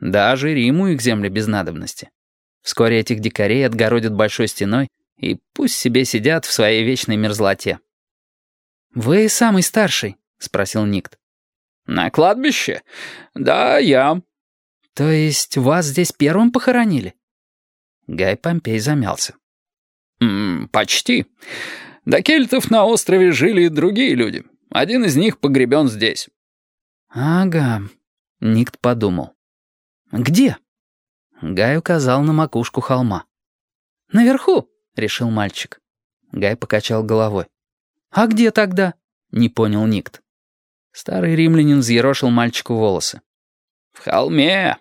Даже Риму их земли без надобности. Вскоре этих дикарей отгородят большой стеной, и пусть себе сидят в своей вечной мерзлоте. «Вы самый старший?» — спросил Никт. «На кладбище? Да, я». «То есть вас здесь первым похоронили?» Гай Помпей замялся. «М -м, «Почти. До кельтов на острове жили и другие люди. Один из них погребен здесь». «Ага», — Никт подумал. «Где?» Гай указал на макушку холма. «Наверху», — решил мальчик. Гай покачал головой. «А где тогда?» — не понял Никт. Старый римлянин взъерошил мальчику волосы. «В холме.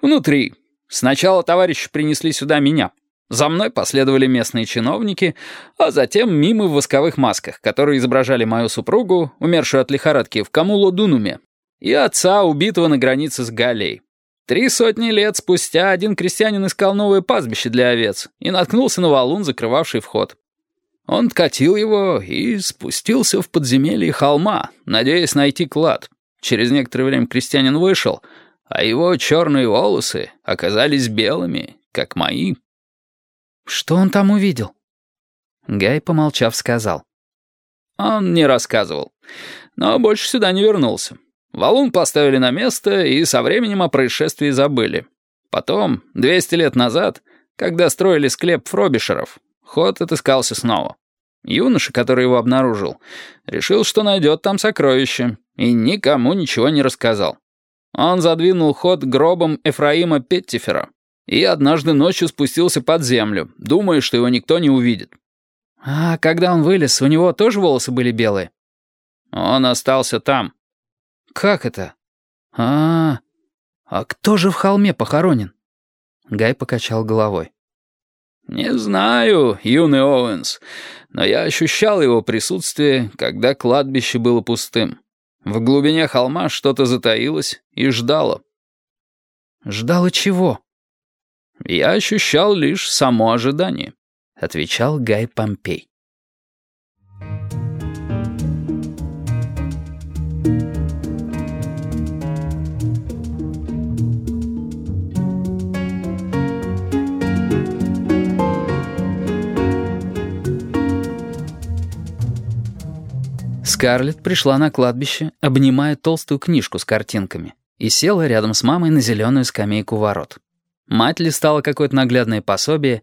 Внутри. Сначала товарищи принесли сюда меня. За мной последовали местные чиновники, а затем мимы в восковых масках, которые изображали мою супругу, умершую от лихорадки, в Камуло-Дунуме, и отца, убитого на границе с Галлией. Три сотни лет спустя один крестьянин искал новое пастбище для овец и наткнулся на валун, закрывавший вход. Он откатил его и спустился в подземелье холма, надеясь найти клад. Через некоторое время крестьянин вышел, а его черные волосы оказались белыми, как мои. «Что он там увидел?» Гай, помолчав, сказал. Он не рассказывал, но больше сюда не вернулся. Валун поставили на место и со временем о происшествии забыли. Потом, 200 лет назад, когда строили склеп Фробишеров, ход отыскался снова. Юноша, который его обнаружил, решил, что найдет там сокровище, и никому ничего не рассказал. Он задвинул ход гробом Эфраима Петтифера и однажды ночью спустился под землю, думая, что его никто не увидит. А когда он вылез, у него тоже волосы были белые? Он остался там. «Как это? А, -а, а кто же в холме похоронен?» Гай покачал головой. «Не знаю, юный Оуэнс, но я ощущал его присутствие, когда кладбище было пустым. В глубине холма что-то затаилось и ждало». «Ждало чего?» «Я ощущал лишь само ожидание», — отвечал Гай Помпей. Скарлетт пришла на кладбище, обнимая толстую книжку с картинками, и села рядом с мамой на зеленую скамейку ворот. Мать листала какое-то наглядное пособие,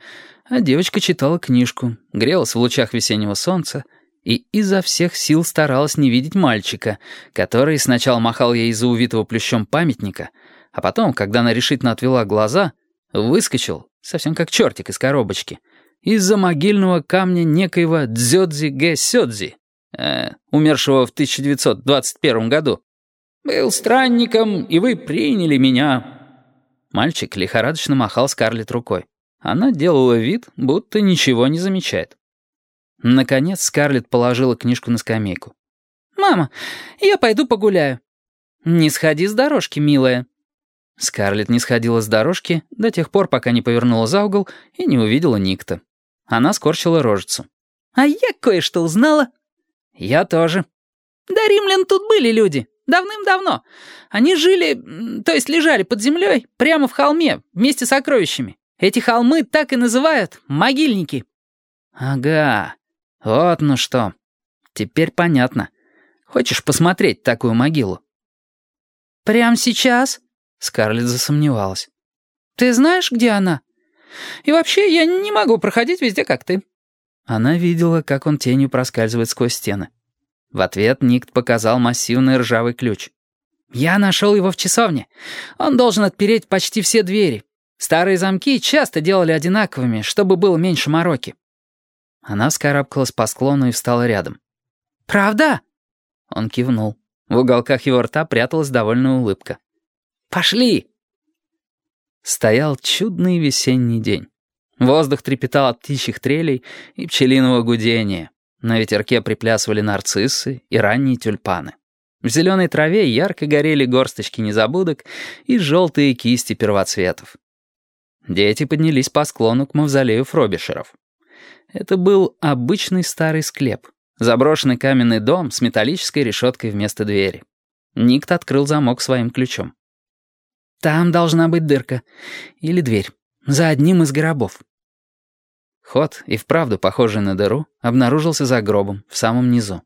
а девочка читала книжку, грелась в лучах весеннего солнца и изо всех сил старалась не видеть мальчика, который сначала махал ей из-за увитого плющом памятника, а потом, когда она решительно отвела глаза, выскочил, совсем как чертик из коробочки, из-за могильного камня некоего Дзёдзи Гэ Сёдзи, э, умершего в 1921 году. «Был странником, и вы приняли меня». Мальчик лихорадочно махал Скарлетт рукой. Она делала вид, будто ничего не замечает. Наконец Скарлетт положила книжку на скамейку. «Мама, я пойду погуляю». «Не сходи с дорожки, милая». Скарлетт не сходила с дорожки до тех пор, пока не повернула за угол и не увидела Никта. Она скорчила рожицу. «А я кое-что узнала». «Я тоже». «До римлян тут были люди. Давным-давно. Они жили, то есть лежали под землей, прямо в холме, вместе с сокровищами. Эти холмы так и называют могильники». «Ага, вот ну что. Теперь понятно. Хочешь посмотреть такую могилу?» «Прямо сейчас?» — Скарлетт засомневалась. «Ты знаешь, где она? И вообще, я не могу проходить везде, как ты». Она видела, как он тенью проскальзывает сквозь стены. В ответ Никт показал массивный ржавый ключ. «Я нашел его в часовне. Он должен отпереть почти все двери. Старые замки часто делали одинаковыми, чтобы было меньше мороки». Она вскарабкалась по склону и встала рядом. «Правда?» Он кивнул. В уголках его рта пряталась довольная улыбка. «Пошли!» Стоял чудный весенний день. Воздух трепетал от птичьих трелей и пчелиного гудения. На ветерке приплясывали нарциссы и ранние тюльпаны. В зеленой траве ярко горели горсточки незабудок и желтые кисти первоцветов. Дети поднялись по склону к мавзолею Фробишеров. Это был обычный старый склеп, заброшенный каменный дом с металлической решеткой вместо двери. Никт открыл замок своим ключом. Там должна быть дырка. Или дверь. За одним из гробов». Ход, и вправду похожий на дыру, обнаружился за гробом, в самом низу.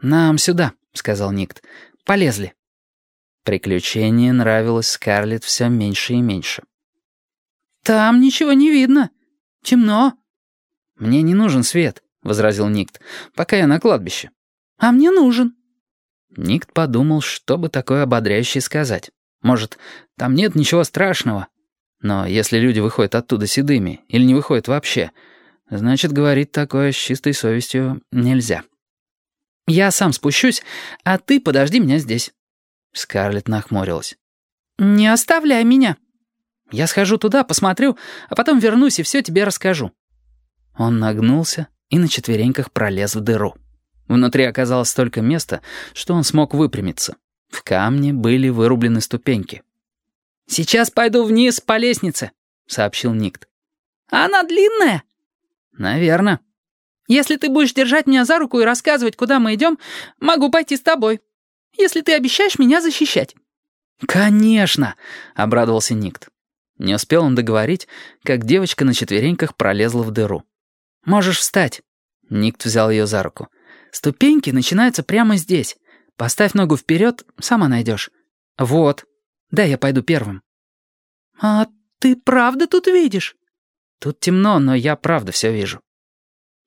«Нам сюда», — сказал Никт. «Полезли». Приключение нравилось Скарлетт все меньше и меньше. «Там ничего не видно. Темно». «Мне не нужен свет», — возразил Никт, — «пока я на кладбище». «А мне нужен». Никт подумал, что бы такое ободряющее сказать. Может, там нет ничего страшного, но если люди выходят оттуда седыми или не выходят вообще, значит, говорить такое с чистой совестью нельзя. «Я сам спущусь, а ты подожди меня здесь». Скарлетт нахмурилась. «Не оставляй меня. Я схожу туда, посмотрю, а потом вернусь и все тебе расскажу». Он нагнулся и на четвереньках пролез в дыру. Внутри оказалось столько места, что он смог выпрямиться. В камне были вырублены ступеньки. «Сейчас пойду вниз по лестнице», — сообщил Никт. «Она длинная?» «Наверно». «Если ты будешь держать меня за руку и рассказывать, куда мы идем, могу пойти с тобой. Если ты обещаешь меня защищать». «Конечно», — обрадовался Никт. Не успел он договорить, как девочка на четвереньках пролезла в дыру. «Можешь встать». Никт взял ее за руку. «Ступеньки начинаются прямо здесь. Поставь ногу вперед, сама найдешь. Вот». Да, я пойду первым». «А ты правда тут видишь?» «Тут темно, но я правда все вижу».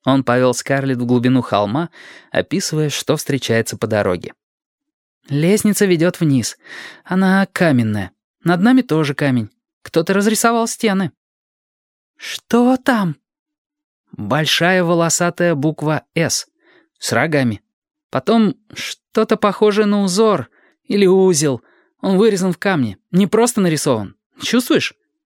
Он повел Скарлетт в глубину холма, описывая, что встречается по дороге. «Лестница ведет вниз. Она каменная. Над нами тоже камень. Кто-то разрисовал стены». «Что там?» Большая волосатая буква «С» с рогами. Потом что-то похожее на узор или узел — он вырезан в камне, не просто нарисован. Чувствуешь?»